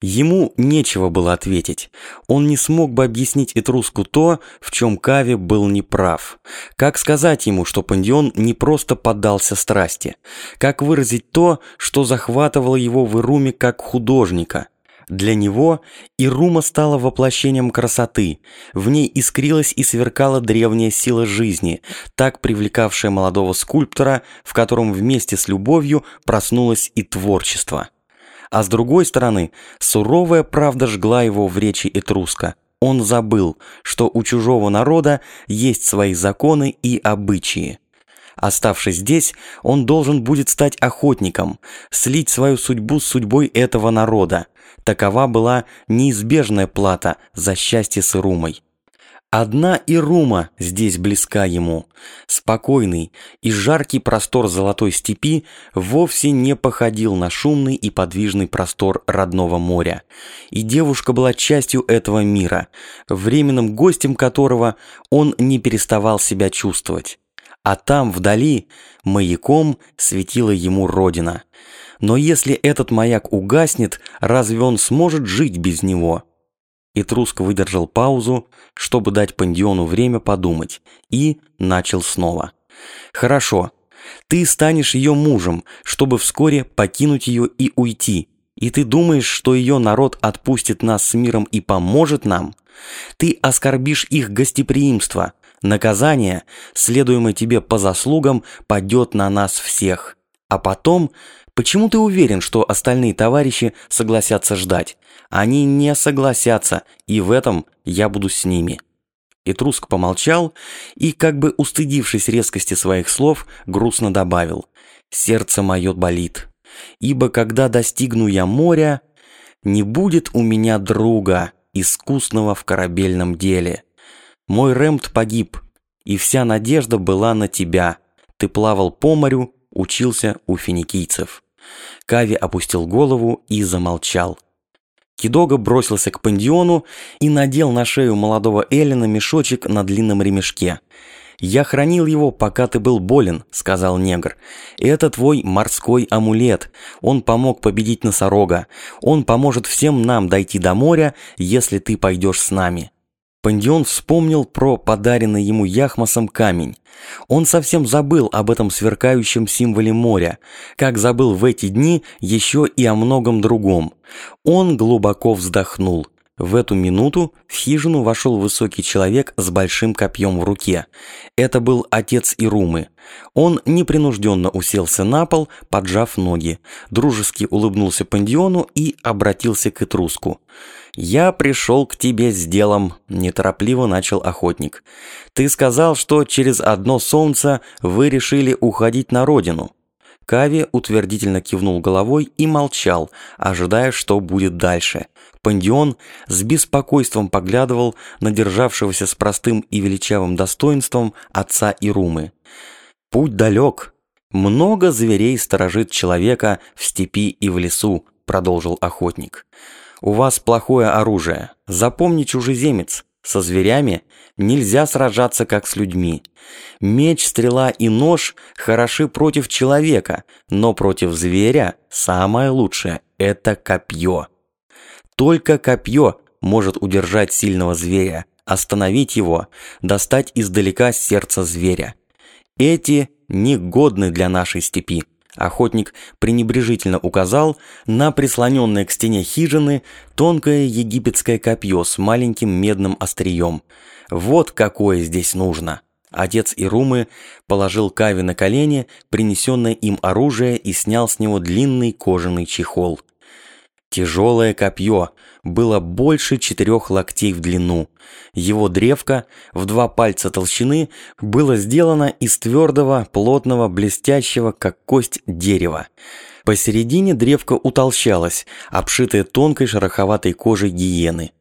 Ему нечего было ответить. Он не смог бы объяснить Этруску то, в чем Кави был неправ. Как сказать ему, что Пандион не просто поддался страсти? Как выразить то, что захватывало его в Ируме как художника? Для него Ирума стала воплощением красоты. В ней искрилась и сверкала древняя сила жизни, так привлекавшая молодого скульптора, в котором вместе с любовью проснулось и творчество. А с другой стороны, суровая правда жгла его в речи Этруска. Он забыл, что у чужого народа есть свои законы и обычаи. Оставшись здесь, он должен будет стать охотником, слить свою судьбу с судьбой этого народа. Такова была неизбежная плата за счастье с Ирумой. Одна Ирума здесь близка ему. Спокойный и жаркий простор золотой степи вовсе не походил на шумный и подвижный простор родного моря. И девушка была частью этого мира, временным гостем которого он не переставал себя чувствовать. А там, вдали, маяком светила ему родина. Но если этот маяк угаснет, разве он сможет жить без него? Этруск выдержал паузу, чтобы дать Пандиону время подумать, и начал снова. «Хорошо, ты станешь ее мужем, чтобы вскоре покинуть ее и уйти. И ты думаешь, что ее народ отпустит нас с миром и поможет нам? Ты оскорбишь их гостеприимство. Наказание, следуемое тебе по заслугам, падет на нас всех. А потом, почему ты уверен, что остальные товарищи согласятся ждать? Они не согласятся, и в этом я буду с ними». Этруск помолчал и, как бы устыдившись резкости своих слов, грустно добавил «Сердце мое болит, ибо когда достигну я моря, не будет у меня друга, искусного в корабельном деле. Мой Рэмт погиб, и вся надежда была на тебя. Ты плавал по морю, учился у финикийцев». Кави опустил голову и замолчал. Кидога бросился к пандиону и надел на шею молодого Эллина мешочек на длинном ремешке. «Я хранил его, пока ты был болен», — сказал негр. «Это твой морской амулет. Он помог победить носорога. Он поможет всем нам дойти до моря, если ты пойдешь с нами». Пандион вспомнил про подаренный ему Яхмасом камень. Он совсем забыл об этом сверкающем символе моря, как забыл в эти дни еще и о многом другом. Он глубоко вздохнул. В эту минуту в хижину вошел высокий человек с большим копьем в руке. Это был отец Ирумы. Он непринужденно уселся на пол, поджав ноги, дружески улыбнулся Пандиону и обратился к Этруску. «Я пришел к тебе с делом», – неторопливо начал охотник. «Ты сказал, что через одно солнце вы решили уходить на родину». Кави утвердительно кивнул головой и молчал, ожидая, что будет дальше. Пандион с беспокойством поглядывал на державшегося с простым и величавым достоинством отца Ирумы. «Путь далек. Много зверей сторожит человека в степи и в лесу», – продолжил охотник. У вас плохое оружие. Запомни, чужеземец, со зверями нельзя сражаться как с людьми. Меч, стрела и нож хороши против человека, но против зверя самое лучшее – это копье. Только копье может удержать сильного зверя, остановить его, достать издалека сердце зверя. Эти негодны для нашей степи. Охотник пренебрежительно указал на прислоненное к стене хижины тонкое египетское копье с маленьким медным острием. Вот какое здесь нужно. Отец Ирумы положил Кави на колени принесенное им оружие и снял с него длинный кожаный чехол. Тяжелое копье было больше четырех локтей в длину. Его древко в два пальца толщины было сделано из твердого, плотного, блестящего, как кость, дерева. Посередине древко утолщалось, обшитое тонкой шероховатой кожей гиены.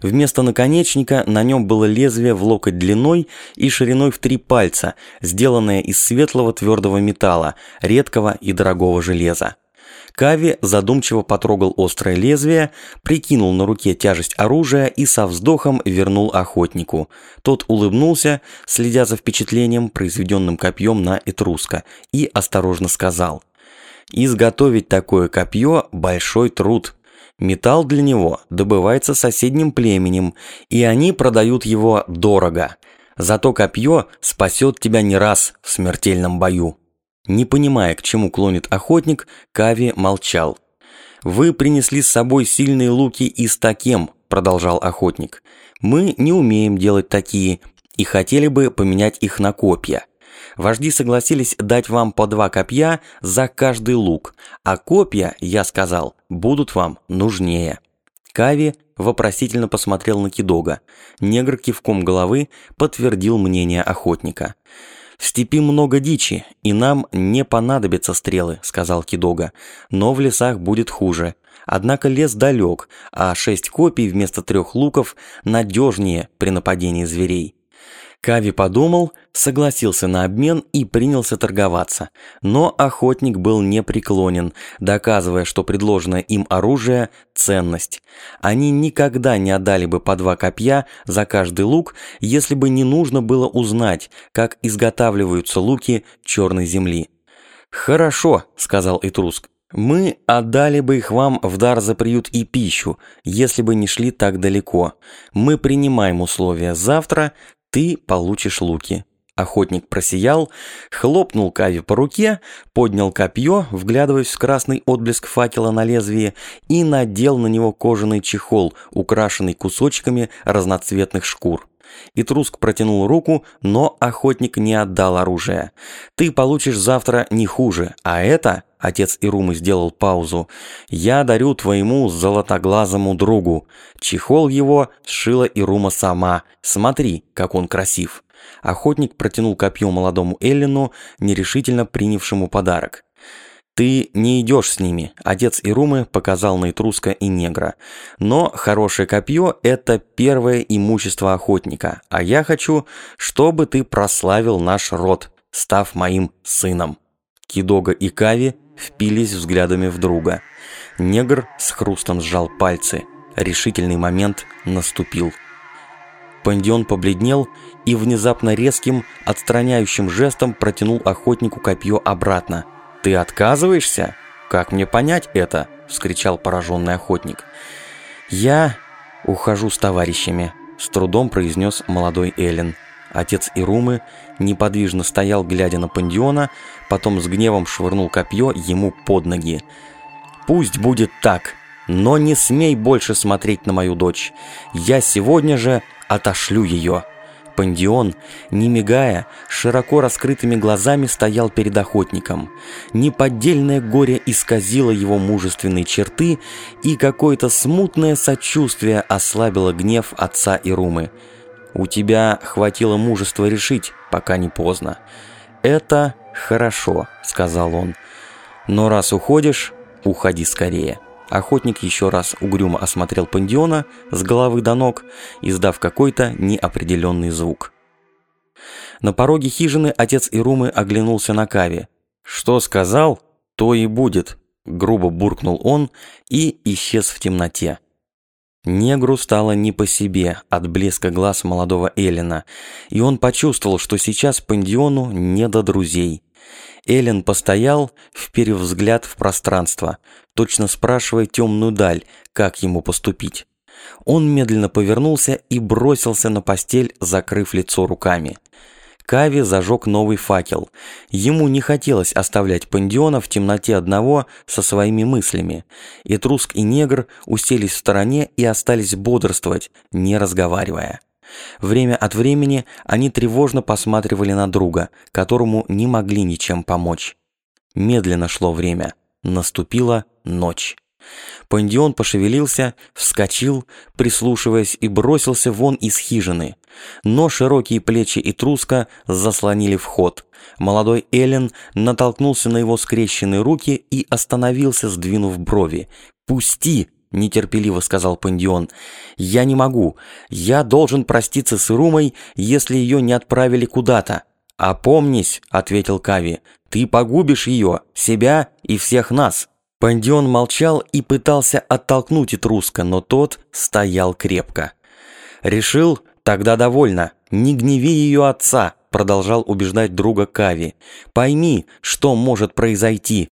Вместо наконечника на нем было лезвие в локоть длиной и шириной в три пальца, сделанное из светлого твердого металла, редкого и дорогого железа. Кави задумчиво потрогал острое лезвие, прикинул на руке тяжесть оружия и со вздохом вернул охотнику. Тот улыбнулся, следя за впечатлением, произведенным копьем на Этруска, и осторожно сказал. «Изготовить такое копье – большой труд. Металл для него добывается соседним племенем, и они продают его дорого. Зато копье спасет тебя не раз в смертельном бою. Не понимая, к чему клонит охотник, Кави молчал. «Вы принесли с собой сильные луки из такем», – продолжал охотник. «Мы не умеем делать такие и хотели бы поменять их на копья. Вожди согласились дать вам по два копья за каждый лук, а копья, я сказал, будут вам нужнее». Кави вопросительно посмотрел на Кидога. Негр кивком головы подтвердил мнение охотника. «В степи много дичи, и нам не понадобятся стрелы», — сказал Кидога. «Но в лесах будет хуже. Однако лес далек, а шесть копий вместо трех луков надежнее при нападении зверей. Кави подумал, согласился на обмен и принялся торговаться. Но охотник был непреклонен, доказывая, что предложенное им оружие – ценность. Они никогда не отдали бы по два копья за каждый лук, если бы не нужно было узнать, как изготавливаются луки черной земли. «Хорошо», – сказал Итруск. «Мы отдали бы их вам в дар за приют и пищу, если бы не шли так далеко. Мы принимаем условия завтра, ты получишь луки». Охотник просиял, хлопнул Кави по руке, поднял копье, вглядываясь в красный отблеск факела на лезвии, и надел на него кожаный чехол, украшенный кусочками разноцветных шкур. Итруск протянул руку, но охотник не отдал оружие. «Ты получишь завтра не хуже, а это...» Отец Ирумы сделал паузу. «Я дарю твоему золотоглазому другу. Чехол его сшила Ирума сама. Смотри, как он красив». Охотник протянул копье молодому Эллину, нерешительно принявшему подарок. «Ты не идешь с ними», – отец Ирумы показал на Этруска и Негра. «Но хорошее копье – это первое имущество охотника, а я хочу, чтобы ты прославил наш род, став моим сыном». Кидога и Кави впились взглядами в друга. Негр с хрустом сжал пальцы. Решительный момент наступил. Пандион побледнел и внезапно резким, отстраняющим жестом протянул охотнику копье обратно – «Ты отказываешься? Как мне понять это?» – вскричал пораженный охотник. «Я ухожу с товарищами», – с трудом произнес молодой Эллен. Отец Ирумы неподвижно стоял, глядя на Пандиона, потом с гневом швырнул копье ему под ноги. «Пусть будет так, но не смей больше смотреть на мою дочь. Я сегодня же отошлю ее». Пандион, не мигая, широко раскрытыми глазами стоял перед охотником. Неподдельное горе исказило его мужественные черты, и какое-то смутное сочувствие ослабило гнев отца Ирумы. «У тебя хватило мужества решить, пока не поздно». «Это хорошо», — сказал он. «Но раз уходишь, уходи скорее». Охотник еще раз угрюмо осмотрел пандиона с головы до ног, издав какой-то неопределенный звук. На пороге хижины отец Ирумы оглянулся на Кави. «Что сказал, то и будет», – грубо буркнул он и исчез в темноте. Негру стало не по себе от блеска глаз молодого Эллина, и он почувствовал, что сейчас Пандиону не до друзей. Эллен постоял, вперев взгляд в пространство, точно спрашивая темную даль, как ему поступить. Он медленно повернулся и бросился на постель, закрыв лицо руками. Кави зажег новый факел. Ему не хотелось оставлять Пандиона в темноте одного со своими мыслями. И Труск и Негр уселись в стороне и остались бодрствовать, не разговаривая. Время от времени они тревожно посматривали на друга, которому не могли ничем помочь. Медленно шло время. Наступила ночь. Пандион пошевелился, вскочил, прислушиваясь, и бросился вон из хижины. Но широкие плечи и труска заслонили вход. Молодой Эллен натолкнулся на его скрещенные руки и остановился, сдвинув брови. «Пусти!» – нетерпеливо сказал Пандион. «Я не могу. Я должен проститься с Ирумой, если ее не отправили куда-то». «Опомнись», – ответил Кави. «Ты погубишь ее, себя и всех нас». Пандион молчал и пытался оттолкнуть Этруска, но тот стоял крепко. «Решил? Тогда довольно. Не гневи ее отца», – продолжал убеждать друга Кави. «Пойми, что может произойти.